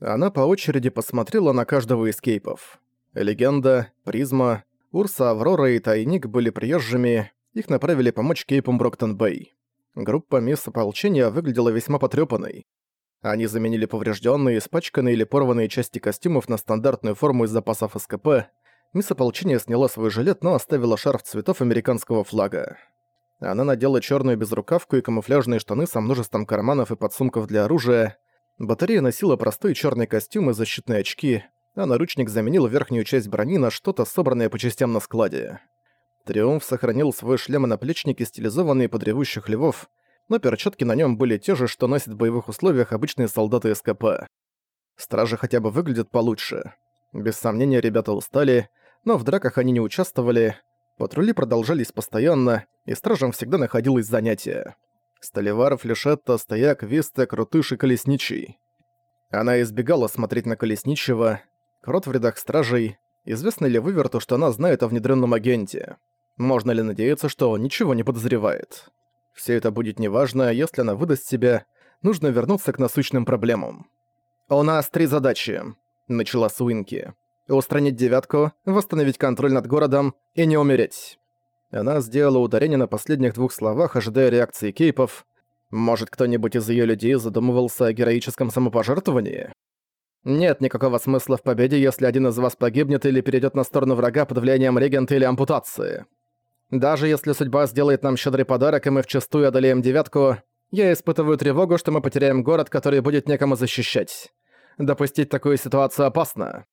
Она по очереди посмотрела на каждого из кейпов. Легенда, Призма, Урса, Аврора и Тайник были приезжими, их направили помочь кейпам Броктон-Бэй. Группа мисс ополчения выглядела весьма потрёпанной. Они заменили поврежденные, испачканные или порванные части костюмов на стандартную форму из запасов СКП. Мисс ополчения сняла свой жилет, но оставила шарф цветов американского флага. Она надела черную безрукавку и камуфляжные штаны со множеством карманов и подсумков для оружия. Батарея носила простой черный костюм и защитные очки, а наручник заменил верхнюю часть брони на что-то собранное по частям на складе. Триумф сохранил свой шлем и наплечники, стилизованные под ревущих львов, но перчатки на нем были те же, что носят в боевых условиях обычные солдаты СКП. Стражи хотя бы выглядят получше. Без сомнения, ребята устали, но в драках они не участвовали, Патрули продолжались постоянно, и стражам всегда находилось занятие. Столевар, Флешетта, Стояк, Виста, Крутыш и Колесничий. Она избегала смотреть на Колесничего. Крот в рядах стражей. Известно ли Выверту, что она знает о внедренном агенте? Можно ли надеяться, что он ничего не подозревает? Все это будет неважно, если она выдаст себя, нужно вернуться к насущным проблемам. «У нас три задачи», — начала Суинки устранить девятку, восстановить контроль над городом и не умереть. Она сделала ударение на последних двух словах, ожидая реакции кейпов. Может, кто-нибудь из ее людей задумывался о героическом самопожертвовании? Нет никакого смысла в победе, если один из вас погибнет или перейдет на сторону врага под влиянием регента или ампутации. Даже если судьба сделает нам щедрый подарок, и мы вчастую одолеем девятку, я испытываю тревогу, что мы потеряем город, который будет некому защищать. Допустить такую ситуацию опасно.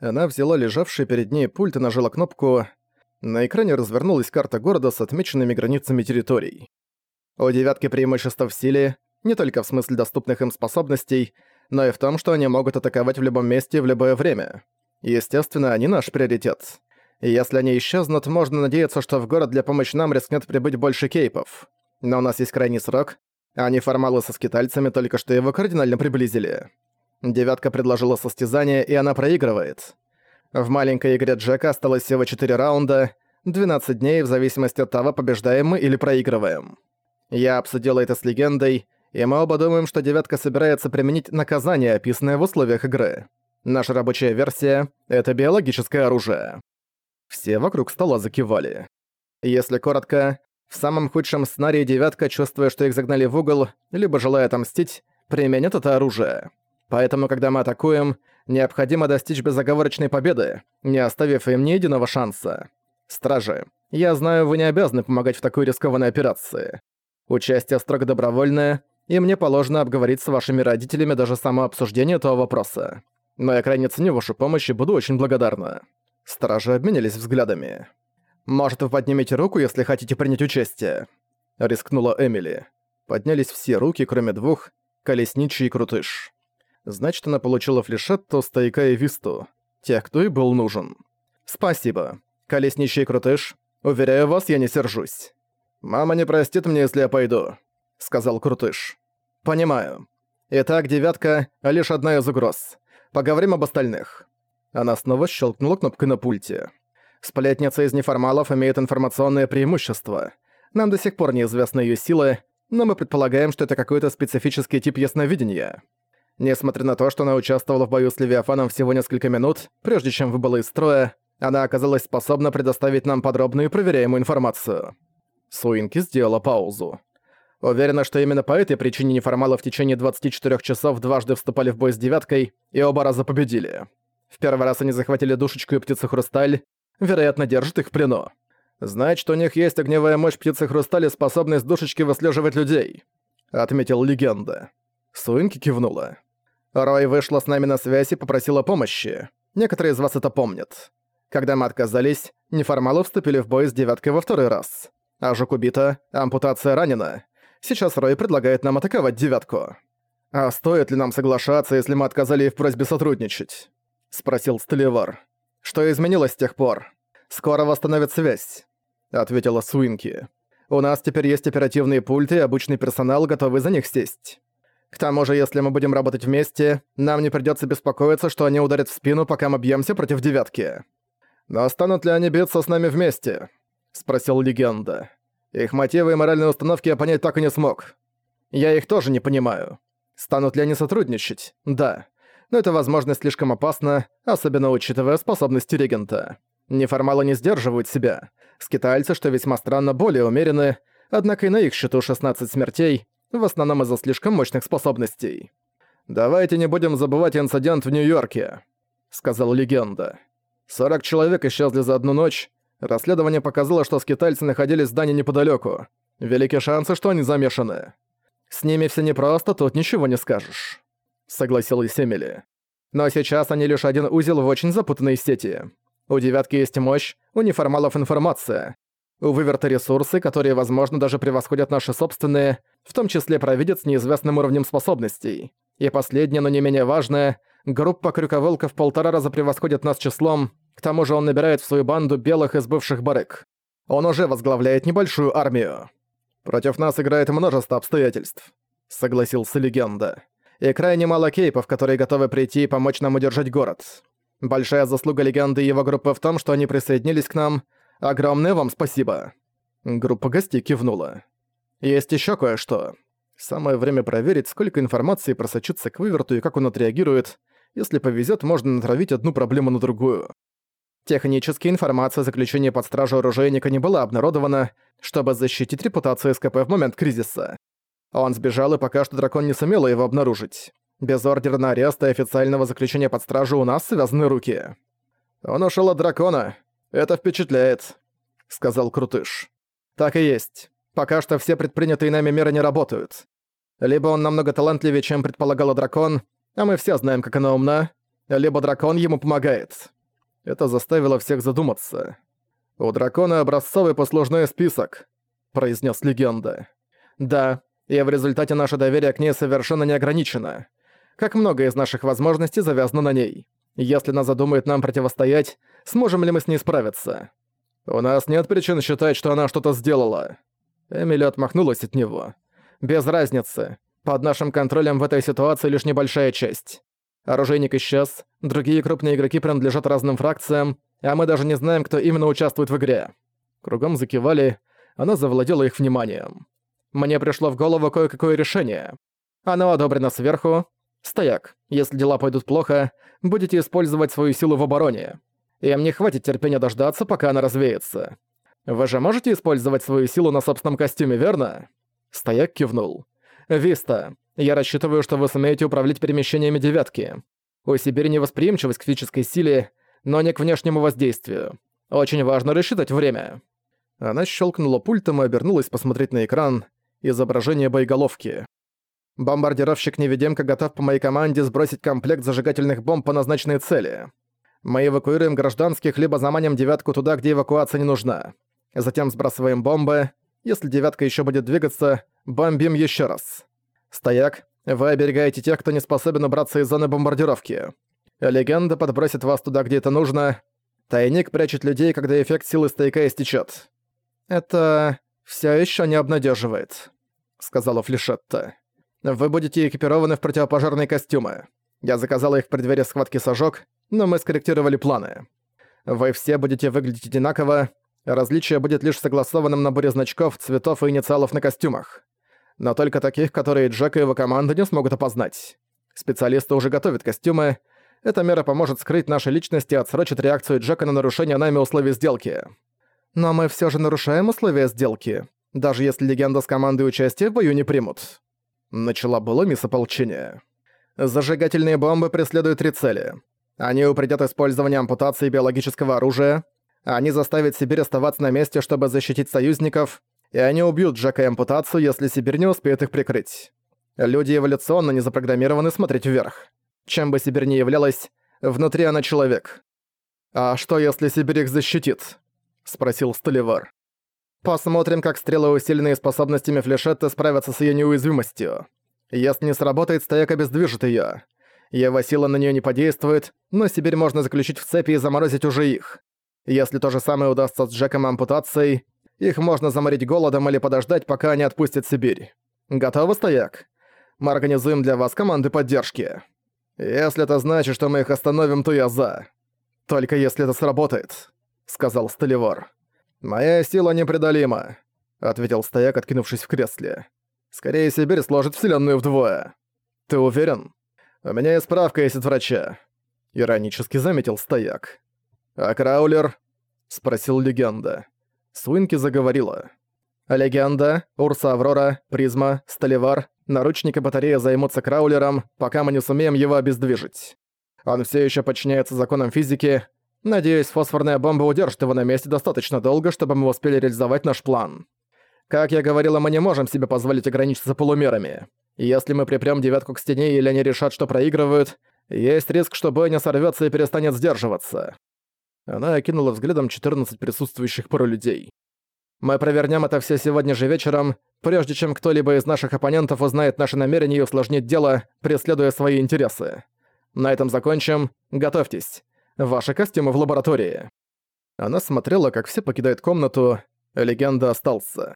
Она взяла лежавший перед ней пульт и нажала кнопку. На экране развернулась карта города с отмеченными границами территорий. У девятки преимущество в силе, не только в смысле доступных им способностей, но и в том, что они могут атаковать в любом месте и в любое время. Естественно, они наш приоритет. И если они исчезнут, можно надеяться, что в город для помощи нам рискнет прибыть больше кейпов. Но у нас есть крайний срок, а неформалы со скитальцами только что его кардинально приблизили. Девятка предложила состязание, и она проигрывает. В маленькой игре Джека осталось всего 4 раунда, 12 дней в зависимости от того, побеждаем мы или проигрываем. Я обсудила это с легендой, и мы оба думаем, что девятка собирается применить наказание, описанное в условиях игры. Наша рабочая версия — это биологическое оружие. Все вокруг стола закивали. Если коротко, в самом худшем сценарии девятка, чувствуя, что их загнали в угол, либо желая отомстить, применит это оружие. Поэтому, когда мы атакуем, необходимо достичь безоговорочной победы, не оставив им ни единого шанса. Стражи, я знаю, вы не обязаны помогать в такой рискованной операции. Участие строго добровольное, и мне положено обговорить с вашими родителями даже само обсуждение этого вопроса. Но я крайне ценю вашу помощь и буду очень благодарна». Стражи обменялись взглядами. «Может, вы поднимете руку, если хотите принять участие?» Рискнула Эмили. Поднялись все руки, кроме двух, Колесничий и Крутыш. Значит, она получила флешетту, стояка и висту. Тех, кто и был нужен. Спасибо. Колесничий крутыш. Уверяю вас, я не сержусь. «Мама не простит мне, если я пойду», — сказал Крутыш. «Понимаю. Итак, девятка — лишь одна из угроз. Поговорим об остальных». Она снова щелкнула кнопкой на пульте. Сплетница из неформалов имеет информационное преимущество. Нам до сих пор неизвестны ее силы, но мы предполагаем, что это какой-то специфический тип ясновидения. Несмотря на то, что она участвовала в бою с Левиафаном всего несколько минут, прежде чем выбыла из строя, она оказалась способна предоставить нам подробную и проверяемую информацию. Суинки сделала паузу. Уверена, что именно по этой причине неформалы в течение 24 часов дважды вступали в бой с девяткой и оба раза победили. В первый раз они захватили душечку и птицу Хрусталь, вероятно, держат их в плену. Значит, у них есть огневая мощь птицы Хрустали, способность душечки выслеживать людей», — отметил легенда. Суинки кивнула. Рой вышла с нами на связь и попросила помощи. Некоторые из вас это помнят. Когда мы отказались, неформалы вступили в бой с девяткой во второй раз. А жук убита, ампутация ранена. Сейчас Рой предлагает нам атаковать девятку. «А стоит ли нам соглашаться, если мы отказали ей в просьбе сотрудничать?» — спросил Стелевар. «Что изменилось с тех пор? Скоро восстановит связь», — ответила Суинки. «У нас теперь есть оперативные пульты и обычный персонал, готовый за них сесть». К тому же, если мы будем работать вместе, нам не придётся беспокоиться, что они ударят в спину, пока мы бьёмся против девятки. Но станут ли они биться с нами вместе? Спросил легенда. Их мотивы и моральные установки я понять так и не смог. Я их тоже не понимаю. Станут ли они сотрудничать? Да. но эта возможность слишком опасна, особенно учитывая способности регента. Неформалы не сдерживают себя. Скитальцы, что весьма странно, более умерены, однако и на их счету 16 смертей, в основном из-за слишком мощных способностей. «Давайте не будем забывать инцидент в Нью-Йорке», — сказал легенда. «40 человек исчезли за одну ночь. Расследование показало, что скитальцы находились в здании неподалёку. Великие шансы, что они замешаны. С ними все непросто, тут ничего не скажешь», — согласилась Эмили. «Но сейчас они лишь один узел в очень запутанной сети. У девятки есть мощь, у неформалов информация. Выверта ресурсы, которые, возможно, даже превосходят наши собственные, в том числе провидец с неизвестным уровнем способностей. И последнее, но не менее важное, группа крюковолков полтора раза превосходит нас числом, к тому же он набирает в свою банду белых из бывших барыг. Он уже возглавляет небольшую армию. Против нас играет множество обстоятельств, согласился легенда. И крайне мало кейпов, которые готовы прийти и помочь нам удержать город. Большая заслуга легенды и его группы в том, что они присоединились к нам — Огромное вам спасибо!» Группа гостей кивнула. «Есть еще кое-что. Самое время проверить, сколько информации просочится к выверту и как он отреагирует. Если повезет, можно натравить одну проблему на другую. Технически информация о заключении под стражу оружейника не была обнародована, чтобы защитить репутацию СКП в момент кризиса. Он сбежал, и пока что дракон не сумел его обнаружить. Без ордера на арест и официального заключения под стражу у нас связаны руки. Он ушел от дракона. «Это впечатляет», — сказал Крутыш. «Так и есть. Пока что все предпринятые нами меры не работают. Либо он намного талантливее, чем предполагала дракон, а мы все знаем, как она умна, либо дракон ему помогает». Это заставило всех задуматься. «У дракона образцовый послужной список», — произнес легенда. «Да, и в результате наше доверие к ней совершенно не ограничено. Как много из наших возможностей завязано на ней. Если она задумает нам противостоять, сможем ли мы с ней справиться? У нас нет причин считать, что она что-то сделала. Эмили отмахнулась от него. Без разницы. Под нашим контролем в этой ситуации лишь небольшая часть. Оружейник исчез, другие крупные игроки принадлежат разным фракциям, а мы даже не знаем, кто именно участвует в игре. Кругом закивали, она завладела их вниманием. Мне пришло в голову кое-какое решение. Оно одобрено сверху, «Стояк, если дела пойдут плохо, будете использовать свою силу в обороне. Им не хватит терпения дождаться, пока она развеется. Вы же можете использовать свою силу на собственном костюме, верно?» Стояк кивнул. «Виста, я рассчитываю, что вы сумеете управлять перемещениями девятки. У Сибири невосприимчивость к физической силе, но не к внешнему воздействию. Очень важно рассчитать время». Она щелкнула пультом и обернулась посмотреть на экран изображение боеголовки. Бомбардировщик-невидимка готов по моей команде сбросить комплект зажигательных бомб по назначенной цели. Мы эвакуируем гражданских, либо заманим девятку туда, где эвакуация не нужна. Затем сбрасываем бомбы. Если девятка еще будет двигаться, бомбим еще раз. Стояк, вы оберегаете тех, кто не способен убраться из зоны бомбардировки. Легенда подбросит вас туда, где это нужно. Тайник прячет людей, когда эффект силы стояка истечет. Это все еще не обнадеживает, сказала Флешетта. Вы будете экипированы в противопожарные костюмы. Я заказала их в преддверии схватки сожог, но мы скорректировали планы. Вы все будете выглядеть одинаково, различие будет лишь в согласованном наборе значков, цветов и инициалов на костюмах. Но только таких, которые Джек и его команда не смогут опознать. Специалисты уже готовят костюмы. Эта мера поможет скрыть наши личности и отсрочит реакцию Джека на нарушение нами условий сделки. Но мы все же нарушаем условия сделки, даже если легенда с командой участия в бою не примут. Начала было мисс ополчения. Зажигательные бомбы преследуют три цели. Они упредят использование ампутации биологического оружия, они заставят Сибирь оставаться на месте, чтобы защитить союзников, и они убьют Джека и ампутацию, если Сибирь не успеет их прикрыть. Люди эволюционно не запрограммированы смотреть вверх. Чем бы Сибирь ни являлась, внутри она человек. «А что, если Сибирь их защитит?» — спросил Столивар. Посмотрим, как стрелы, усиленные способностями флешетты, справятся с ее неуязвимостью. Если не сработает, стояк обездвижит ее. Его сила на нее не подействует, но Сибирь можно заключить в цепи и заморозить уже их. Если то же самое удастся с Джеком ампутацией, их можно заморить голодом или подождать, пока они отпустят Сибирь. Готовы, стояк? Мы организуем для вас команды поддержки. Если это значит, что мы их остановим, то я за. Только если это сработает, сказал Столевор. «Моя сила непреодолима», — ответил стояк, откинувшись в кресле. «Скорее Сибирь сложит Вселенную вдвое». «Ты уверен?» «У меня есть справка есть от врача», — иронически заметил стояк. «А Краулер?» — спросил легенда. Свинки заговорила. «Легенда, Урса Аврора, Призма, Столевар, наручники батарея займутся Краулером, пока мы не сумеем его обездвижить. Он все еще подчиняется законам физики. Надеюсь, фосфорная бомба удержит его на месте достаточно долго, чтобы мы успели реализовать наш план. Как я говорила, мы не можем себе позволить ограничиться полумерами. Если мы припрём девятку к стене или они решат, что проигрывают, есть риск, что бойня сорвётся и перестанет сдерживаться. Она окинула взглядом 14 присутствующих пару людей. Мы провернем это все сегодня же вечером, прежде чем кто-либо из наших оппонентов узнает наши намерения и усложнит дело, преследуя свои интересы. На этом закончим. Готовьтесь. Ваши костюмы в лаборатории». Она смотрела, как все покидают комнату. Легенда остался.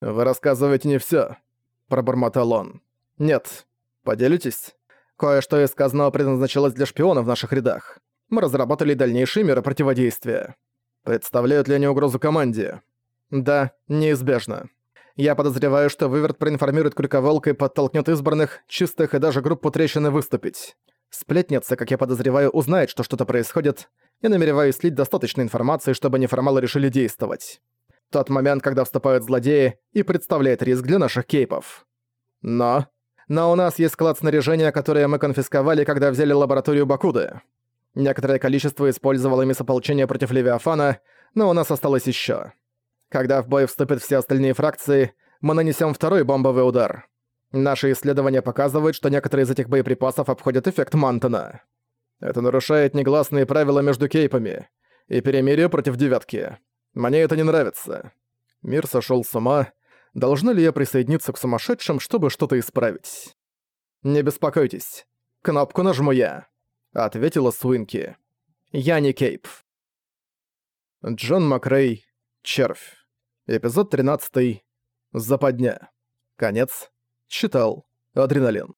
«Вы рассказываете не всё», — пробормотал он. «Нет. Поделитесь? Кое-что из сказанного предназначалось для шпионов в наших рядах. Мы разработали дальнейшие меры противодействия. Представляют ли они угрозу команде? Да, неизбежно. Я подозреваю, что Выверт проинформирует Крюковолка и подтолкнет избранных, чистых и даже группу трещины выступить. Сплетница, как я подозреваю, узнает, что что-то происходит, и намереваюсь слить достаточно информации, чтобы неформалы решили действовать. Тот момент, когда вступают злодеи, и представляет риск для наших кейпов. Но... Но у нас есть склад снаряжения, которое мы конфисковали, когда взяли лабораторию Бакуды. Некоторое количество использовало мисополчение против Левиафана, но у нас осталось еще. Когда в бой вступят все остальные фракции, мы нанесем второй бомбовый удар. Наши исследования показывают, что некоторые из этих боеприпасов обходят эффект Мантона. Это нарушает негласные правила между кейпами и перемирие против девятки. Мне это не нравится. Мир сошел с ума. Должна ли я присоединиться к сумасшедшим, чтобы что-то исправить? Не беспокойтесь. Кнопку нажму я. Ответила Суинки. Я не Кейп. Джон Макрей. Червь. Эпизод 13. Западня. Конец. Читал. Адреналин.